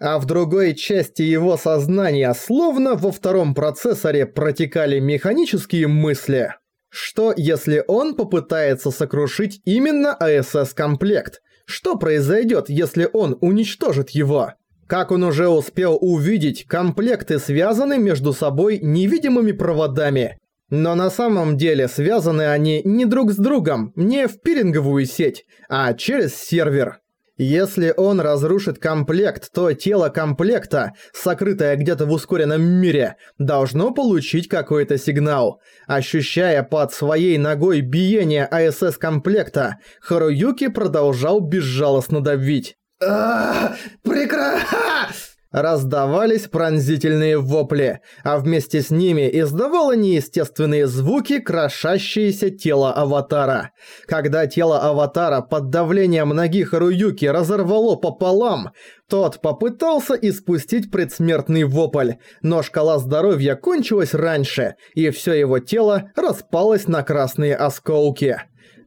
а в другой части его сознания словно во втором процессоре протекали механические мысли. Что если он попытается сокрушить именно АСС-комплект? Что произойдет, если он уничтожит его? Как он уже успел увидеть, комплекты связаны между собой невидимыми проводами. Но на самом деле связаны они не друг с другом, не в пиринговую сеть, а через сервер. Если он разрушит комплект, то тело комплекта, сокрытое где-то в ускоренном мире, должно получить какой-то сигнал. Ощущая под своей ногой биение АСС-комплекта, Харуюки продолжал безжалостно давить. Прекра... Раздавались пронзительные вопли, а вместе с ними издавало неестественные звуки крошащееся тело аватара. Когда тело аватара под давлением ноги Харуюки разорвало пополам, тот попытался испустить предсмертный вопль, но шкала здоровья кончилась раньше, и все его тело распалось на красные осколки.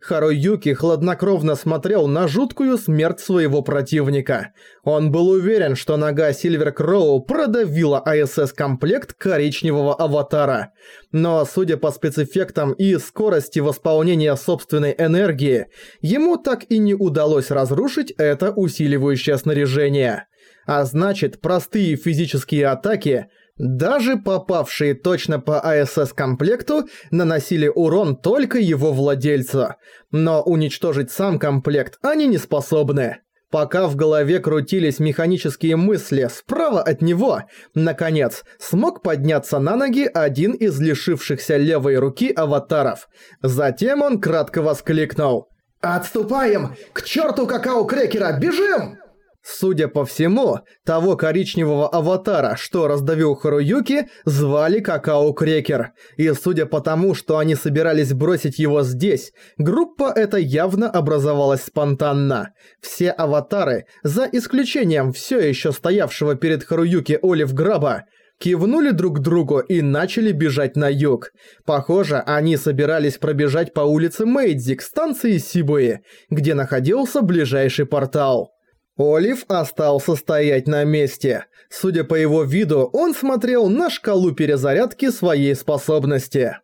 Харуюки хладнокровно смотрел на жуткую смерть своего противника. Он был уверен, что нога Сильвер Кроу продавила АСС-комплект коричневого аватара. Но, судя по спецэффектам и скорости восполнения собственной энергии, ему так и не удалось разрушить это усиливающее снаряжение. А значит, простые физические атаки – даже попавшие точно по АСС-комплекту наносили урон только его владельцу, но уничтожить сам комплект они не способны. Пока в голове крутились механические мысли, справа от него, наконец, смог подняться на ноги один из лишившихся левой руки аватаров. Затем он кратко воскликнул. «Отступаем! К черту какао-крекера! Бежим!» Судя по всему, того коричневого аватара, что раздавил Харуюки, звали Какао Крекер. И судя по тому, что они собирались бросить его здесь, группа эта явно образовалась спонтанно. Все аватары, за исключением все еще стоявшего перед Харуюки Олив Граба, кивнули друг другу и начали бежать на юг. Похоже, они собирались пробежать по улице Мэйдзи к станции Сибуи, где находился ближайший портал. Олив остался стоять на месте. Судя по его виду, он смотрел на шкалу перезарядки своей способности.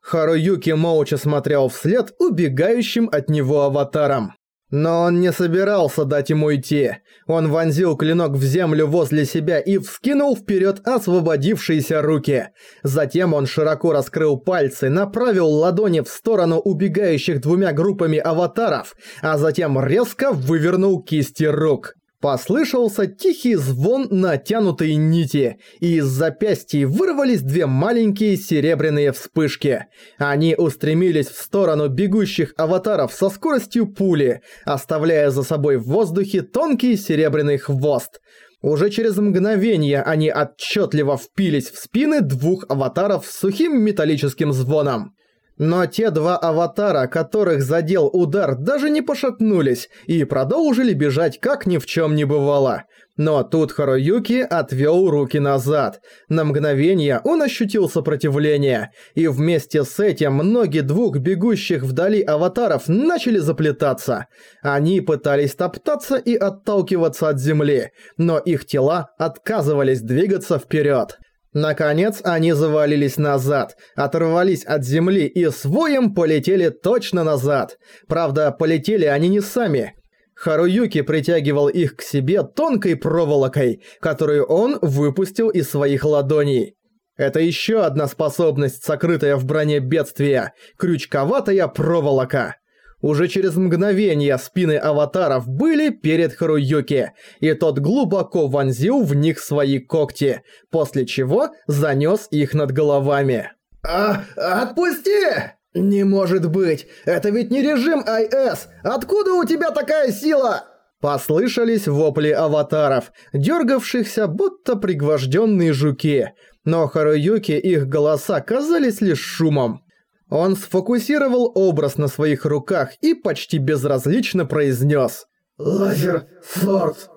Харуюки молча смотрел вслед убегающим от него аватарам. Но он не собирался дать ему идти. Он вонзил клинок в землю возле себя и вскинул вперед освободившиеся руки. Затем он широко раскрыл пальцы, направил ладони в сторону убегающих двумя группами аватаров, а затем резко вывернул кисти рук. Послышался тихий звон натянутой нити, и из запястья вырвались две маленькие серебряные вспышки. Они устремились в сторону бегущих аватаров со скоростью пули, оставляя за собой в воздухе тонкий серебряный хвост. Уже через мгновение они отчетливо впились в спины двух аватаров с сухим металлическим звоном. Но те два аватара, которых задел удар, даже не пошатнулись и продолжили бежать, как ни в чем не бывало. Но тут Харуюки отвел руки назад. На мгновение он ощутил сопротивление, и вместе с этим ноги двух бегущих вдали аватаров начали заплетаться. Они пытались топтаться и отталкиваться от земли, но их тела отказывались двигаться вперед. Наконец они завалились назад, оторвались от земли и с воем полетели точно назад. Правда, полетели они не сами. Харуюки притягивал их к себе тонкой проволокой, которую он выпустил из своих ладоней. Это еще одна способность, сокрытая в броне бедствия – крючковатая проволока. Уже через мгновение спины аватаров были перед Харуюки, и тот глубоко вонзил в них свои когти, после чего занёс их над головами. «А, отпусти!» «Не может быть! Это ведь не режим IS! Откуда у тебя такая сила?» Послышались вопли аватаров, дергавшихся будто пригвожденные жуки, но Харуюки их голоса казались лишь шумом. Он сфокусировал образ на своих руках и почти безразлично произнес «Лазер Сорт».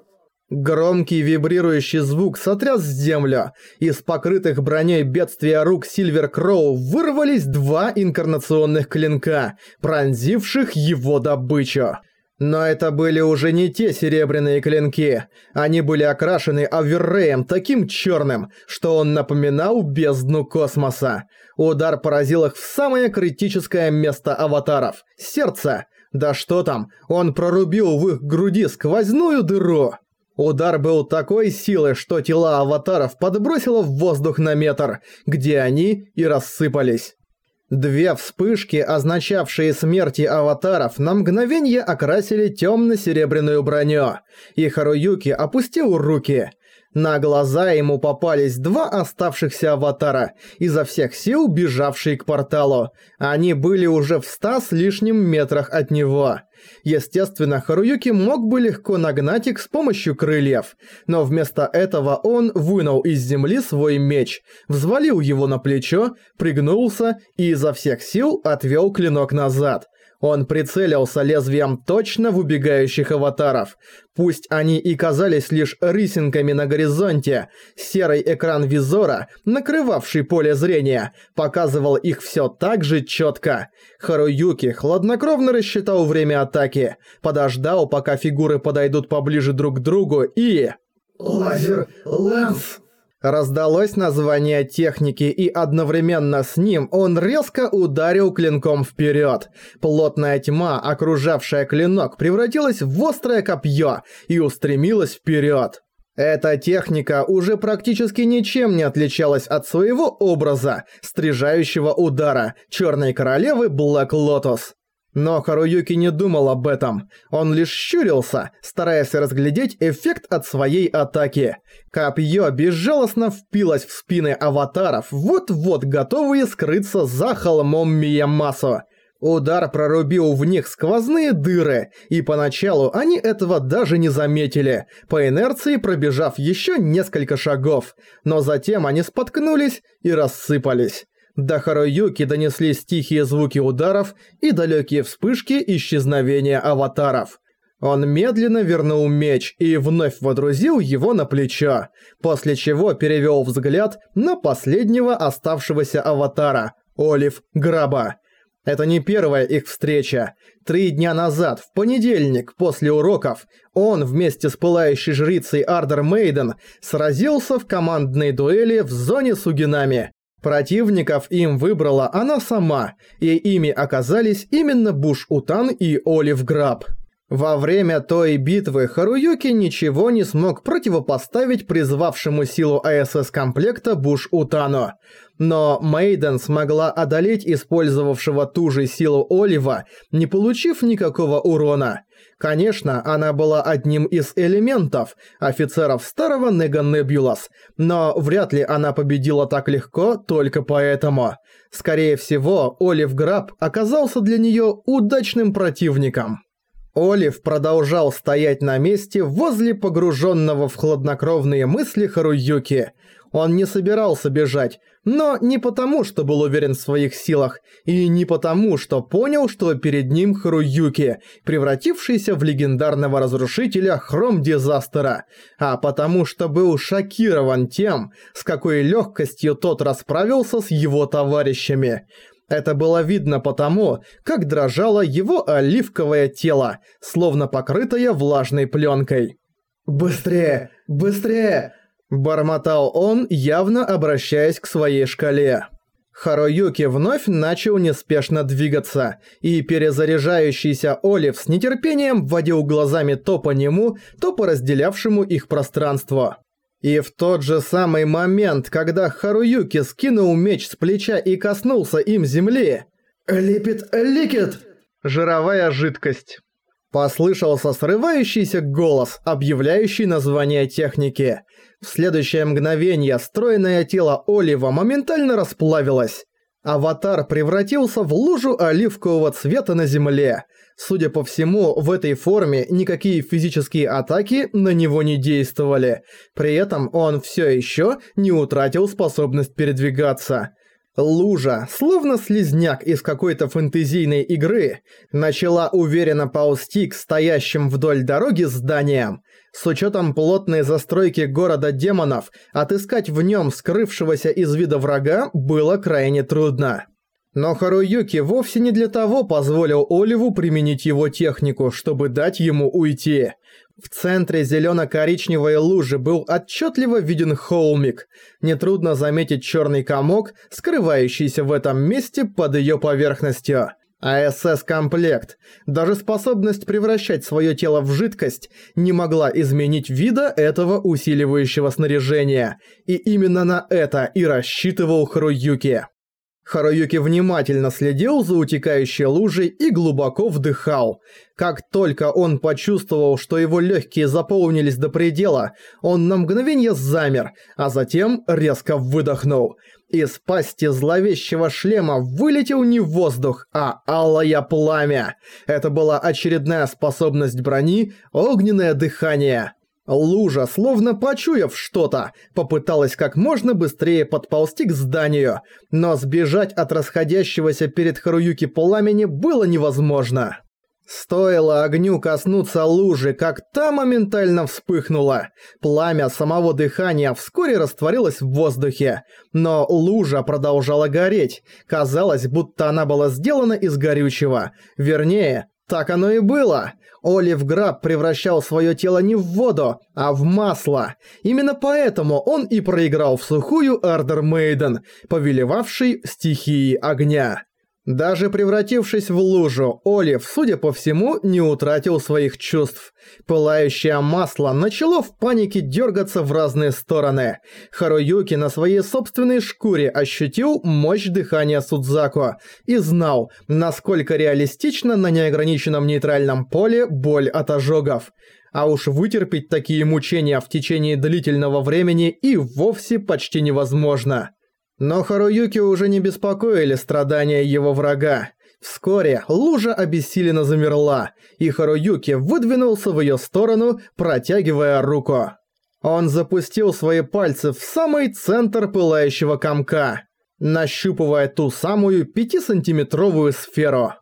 Громкий вибрирующий звук сотряс землю. Из покрытых броней бедствия рук Сильвер Кроу вырвались два инкарнационных клинка, пронзивших его добычу. Но это были уже не те серебряные клинки. Они были окрашены оверреем таким черным, что он напоминал бездну космоса. Удар поразил их в самое критическое место аватаров – сердце. Да что там, он прорубил в их груди сквозную дыру. Удар был такой силы, что тела аватаров подбросило в воздух на метр, где они и рассыпались. Две вспышки, означавшие смерти аватаров, на мгновение окрасили темно-серебряную броню, и Харуюки опустил руки. На глаза ему попались два оставшихся аватара, изо всех сил бежавшие к порталу. Они были уже в ста с лишним метрах от него. Естественно, Харуюки мог бы легко нагнать их с помощью крыльев, но вместо этого он вынул из земли свой меч, взвалил его на плечо, пригнулся и изо всех сил отвел клинок назад – он прицелился лезвием точно в убегающих аватаров. Пусть они и казались лишь рысинками на горизонте, серый экран визора, накрывавший поле зрения, показывал их все так же четко. Харуюки хладнокровно рассчитал время атаки, подождал, пока фигуры подойдут поближе друг к другу и... «Лазер Лэнс!» Раздалось название техники, и одновременно с ним он резко ударил клинком вперед. Плотная тьма, окружавшая клинок, превратилась в острое копье и устремилась вперед. Эта техника уже практически ничем не отличалась от своего образа, стрижающего удара Черной Королевы Блэк Лотос. Но Харуюки не думал об этом. Он лишь щурился, стараясь разглядеть эффект от своей атаки. Копье безжалостно впилось в спины аватаров, вот-вот готовые скрыться за холмом Миямасо. Удар прорубил в них сквозные дыры, и поначалу они этого даже не заметили, по инерции пробежав еще несколько шагов, но затем они споткнулись и рассыпались. До Харуюки донеслись тихие звуки ударов и далекие вспышки исчезновения аватаров. Он медленно вернул меч и вновь водрузил его на плечо, после чего перевел взгляд на последнего оставшегося аватара – Олив Граба. Это не первая их встреча. Три дня назад, в понедельник, после уроков, он вместе с пылающей жрицей Ардер Мейден сразился в командной дуэли в зоне Сугинами. Противников им выбрала она сама, и ими оказались именно Буш-Утан и Олив Граб. Во время той битвы Харуюки ничего не смог противопоставить призвавшему силу АСС-комплекта Буш-Утану. Но Мейден смогла одолеть использовавшего ту же силу Олива, не получив никакого урона. Конечно, она была одним из элементов, офицеров старого Нега Небулас, но вряд ли она победила так легко только поэтому. Скорее всего, Олив Граб оказался для неё удачным противником. Олив продолжал стоять на месте возле погруженного в хладнокровные мысли Харуюки. Он не собирался бежать, но не потому, что был уверен в своих силах, и не потому, что понял, что перед ним Харуюки, превратившийся в легендарного разрушителя Хром Дизастера, а потому, что был шокирован тем, с какой легкостью тот расправился с его товарищами. Это было видно потому, как дрожало его оливковое тело, словно покрытое влажной пленкой. «Быстрее! Быстрее!» Бормотал он, явно обращаясь к своей шкале. Харуюки вновь начал неспешно двигаться, и перезаряжающийся Олив с нетерпением вводил глазами то по нему, то по разделявшему их пространству. И в тот же самый момент, когда Харуюки скинул меч с плеча и коснулся им земли... «Липит ликет!» Жировая жидкость. Послышался срывающийся голос, объявляющий название техники. В следующее мгновение стройное тело Олива моментально расплавилось. Аватар превратился в лужу оливкового цвета на земле. Судя по всему, в этой форме никакие физические атаки на него не действовали. При этом он все еще не утратил способность передвигаться. Лужа, словно слизняк из какой-то фэнтезийной игры, начала уверенно ползти к стоящим вдоль дороги зданиям. С учетом плотной застройки города демонов, отыскать в нем скрывшегося из вида врага было крайне трудно. Но Харуюки вовсе не для того позволил Оливу применить его технику, чтобы дать ему уйти. В центре зелено-коричневой лужи был отчетливо виден холмик. Нетрудно заметить черный комок, скрывающийся в этом месте под ее поверхностью. АСС-комплект. Даже способность превращать свое тело в жидкость не могла изменить вида этого усиливающего снаряжения. И именно на это и рассчитывал Харуюки. Харуюки внимательно следил за утекающей лужей и глубоко вдыхал. Как только он почувствовал, что его легкие заполнились до предела, он на мгновение замер, а затем резко выдохнул. Из пасти зловещего шлема вылетел не воздух, а алое пламя. Это была очередная способность брони «Огненное дыхание». Лужа, словно почуяв что-то, попыталась как можно быстрее подползти к зданию, но сбежать от расходящегося перед Харуюки пламени было невозможно. Стоило огню коснуться лужи, как та моментально вспыхнула. Пламя самого дыхания вскоре растворилось в воздухе, но лужа продолжала гореть. Казалось, будто она была сделана из горючего. Вернее, так оно и было. Олив Граб превращал свое тело не в воду, а в масло. Именно поэтому он и проиграл в сухую Ардер Мейден, повелевавший стихией огня. Даже превратившись в лужу, Олив, судя по всему, не утратил своих чувств. Пылающее масло начало в панике дергаться в разные стороны. Харуюки на своей собственной шкуре ощутил мощь дыхания Судзаку и знал, насколько реалистично на неограниченном нейтральном поле боль от ожогов. А уж вытерпеть такие мучения в течение длительного времени и вовсе почти невозможно. Но Харуюки уже не беспокоили страдания его врага. Вскоре лужа обессиленно замерла, и Харуюки выдвинулся в её сторону, протягивая руку. Он запустил свои пальцы в самый центр пылающего комка, нащупывая ту самую пятисантиметровую сферу.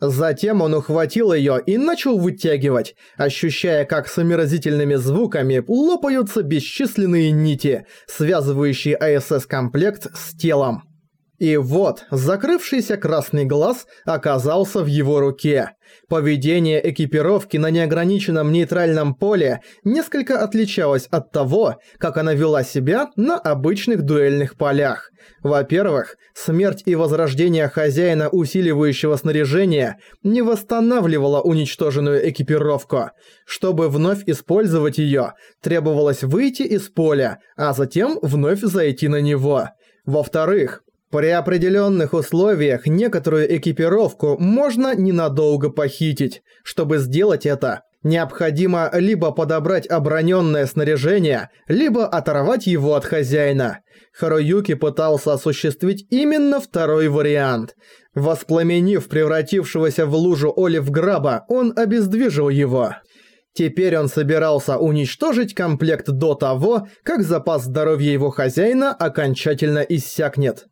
Затем он ухватил её и начал вытягивать, ощущая, как с омерзительными звуками лопаются бесчисленные нити, связывающие АСС-комплект с телом. И вот, закрывшийся красный глаз оказался в его руке. Поведение экипировки на неограниченном нейтральном поле несколько отличалось от того, как она вела себя на обычных дуэльных полях. Во-первых, смерть и возрождение хозяина усиливающего снаряжения не восстанавливала уничтоженную экипировку. Чтобы вновь использовать её, требовалось выйти из поля, а затем вновь зайти на него. Во-вторых, при определенных условиях некоторую экипировку можно ненадолго похитить. Чтобы сделать это, необходимо либо подобрать обороненное снаряжение, либо оторвать его от хозяина. Харуюки пытался осуществить именно второй вариант. Воспламенив превратившегося в лужу Олив Граба, он обездвижил его. Теперь он собирался уничтожить комплект до того, как запас здоровья его хозяина окончательно иссякнет.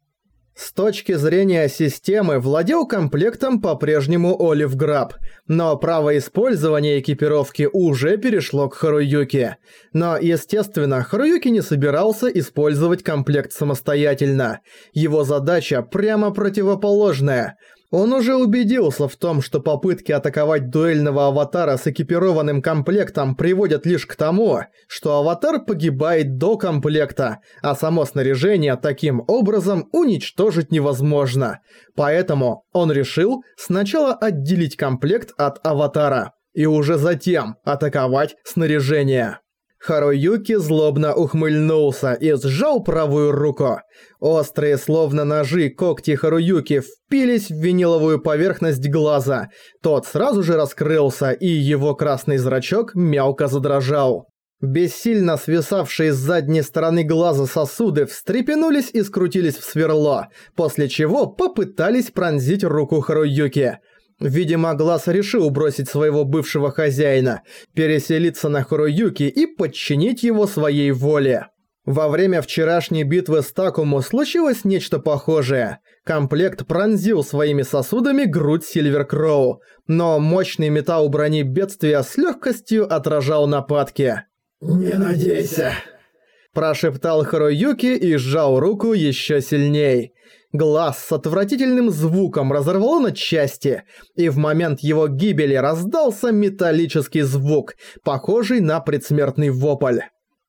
С точки зрения системы владел комплектом по-прежнему Олив Граб, но право использования экипировки уже перешло к Харуюке. Но, естественно, Харуюки не собирался использовать комплект самостоятельно. Его задача прямо противоположная – он уже убедился в том, что попытки атаковать дуэльного аватара с экипированным комплектом приводят лишь к тому, что аватар погибает до комплекта, а само снаряжение таким образом уничтожить невозможно. Поэтому он решил сначала отделить комплект от аватара и уже затем атаковать снаряжение. Харуюки злобно ухмыльнулся и сжал правую руку. Острые, словно ножи, когти Харуюки впились в виниловую поверхность глаза. Тот сразу же раскрылся, и его красный зрачок мелко задрожал. Бессильно свисавшие с задней стороны глаза сосуды встрепенулись и скрутились в сверло, после чего попытались пронзить руку Харуюки – Видимо, Глаз решил бросить своего бывшего хозяина, переселиться на Хоруюки и подчинить его своей воле. Во время вчерашней битвы с Такому случилось нечто похожее. Комплект пронзил своими сосудами грудь Сильвер Кроу, но мощный металл брони бедствия с легкостью отражал нападки. «Не надейся», – прошептал Харуюки и сжал руку еще сильней. Глаз с отвратительным звуком разорвало на части, и в момент его гибели раздался металлический звук, похожий на предсмертный вопль.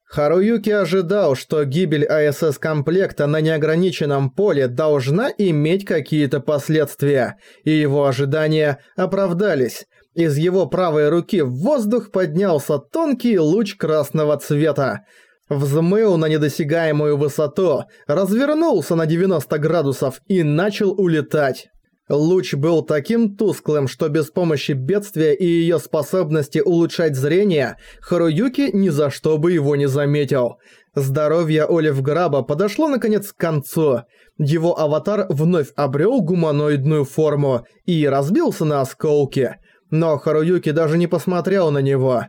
Харуюки ожидал, что гибель АСС-комплекта на неограниченном поле должна иметь какие-то последствия, и его ожидания оправдались. Из его правой руки в воздух поднялся тонкий луч красного цвета. Взмыл на недосягаемую высоту, развернулся на 90 градусов и начал улетать. Луч был таким тусклым, что без помощи бедствия и её способности улучшать зрение, Харуюки ни за что бы его не заметил. Здоровье Олив Граба подошло наконец к концу. Его аватар вновь обрел гуманоидную форму и разбился на осколки. Но Харуюки даже не посмотрел на него.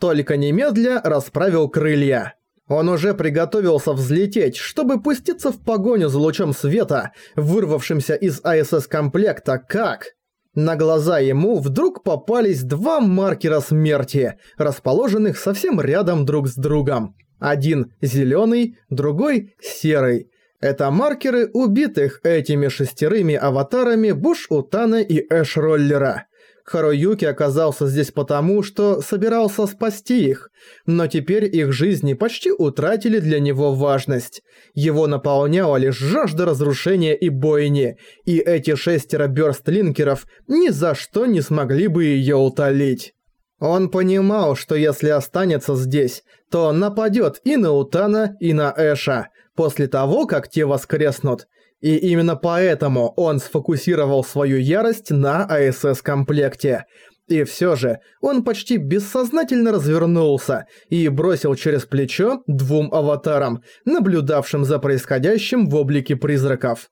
Только немедля расправил крылья. Он уже приготовился взлететь, чтобы пуститься в погоню за лучом света, вырвавшимся из АСС-комплекта, как... На глаза ему вдруг попались два маркера смерти, расположенных совсем рядом друг с другом. Один зеленый, другой серый. Это маркеры убитых этими шестерыми аватарами Буш Утана и Эш Роллера. Харуюки оказался здесь потому, что собирался спасти их, но теперь их жизни почти утратили для него важность. Его наполняла лишь жажда разрушения и бойни, и эти шестеро бёрстлинкеров ни за что не смогли бы её утолить. Он понимал, что если останется здесь, то нападёт и на Утана, и на Эша, после того, как те воскреснут, и именно поэтому он сфокусировал свою ярость на АСС-комплекте. И все же он почти бессознательно развернулся и бросил через плечо двум аватарам, наблюдавшим за происходящим в облике призраков.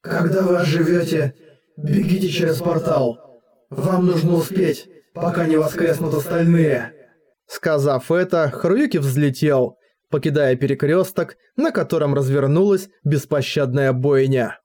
«Когда вы оживете, бегите через портал. Вам нужно успеть, пока не воскреснут остальные». Сказав это, Харуюки взлетел – покидая перекресток, на котором развернулась беспощадная бойня.